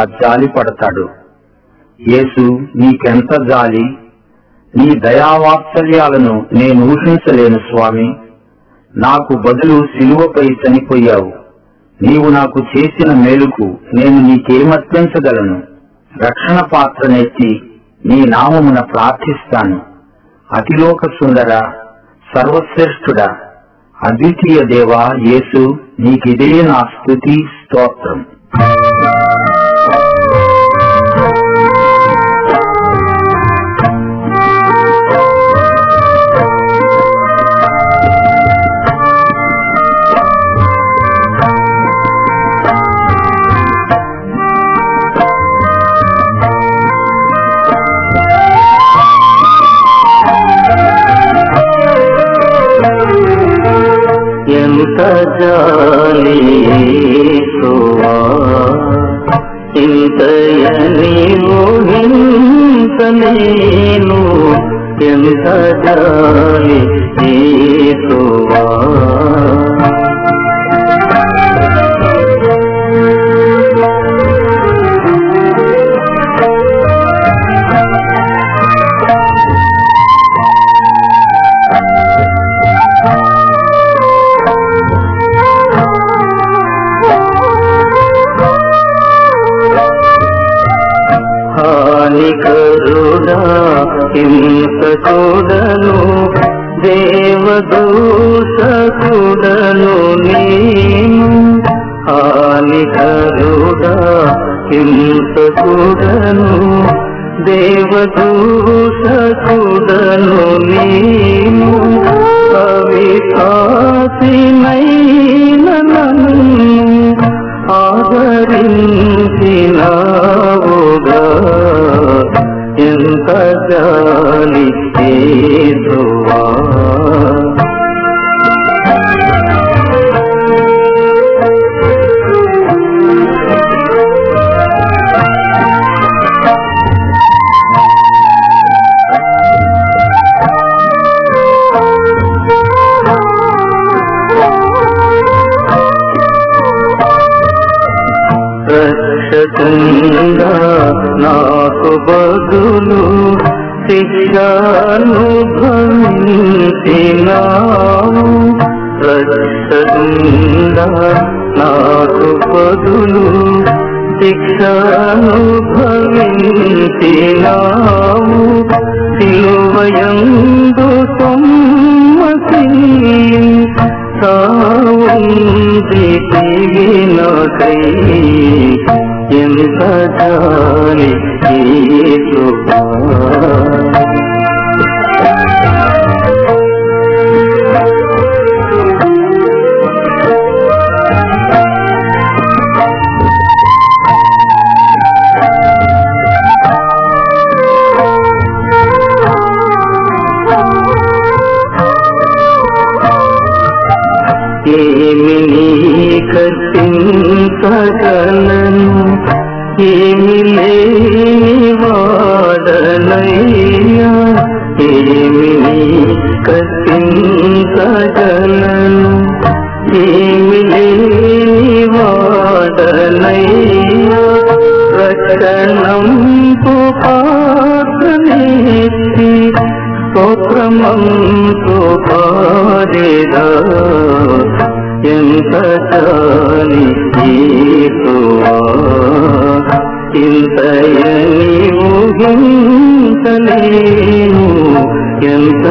జాలి పడతాడు. యేసు నీకెంత జాలి? నీ దయావాత్సల్యాలను నేను ఊహించలేను స్వామి. నాకు బదులు సిలువపై చనిపోయావు. నీవు నాకు చేసిన మేలుకు నేను నీకేమర్పించగలను? రక్షణ పాత్రనెత్తి నీ నామమున ప్రార్థిస్తాను. అతిలోక సుందర సర్వశ్రేష్ఠుడా అద్వితీయ దేవా యేసు నీకిదే నా స్థుతి స్తోత్రం. ఎంత జాలి యేసువా, ఇంతయని ఊహించలేను ఎంత జాలి యేసువా. హింసకుడను దేవదూషకుడను నేను హానికరుడా హింసకుడను దేవదూషకుడను నేను ఏదువా రక్షకుందా శిక్షను భవించినావు నాకు బదులు శిక్షను భవించినావు సమ్మతి సావుంది తీగినకై ఎంత జాలి యేసువా. ఏమి నీ కట్టించగలను ఏమి లేని వాడనయ్యా ఏమి నీ కట్టించగలను ఏమి లేని వాడనయ్యా రక్షణం పాత్రనేసి స్తోత్రమంతో పాడేదా ఎంత జాలి యేసువా, ఊహించలేను. ఎంత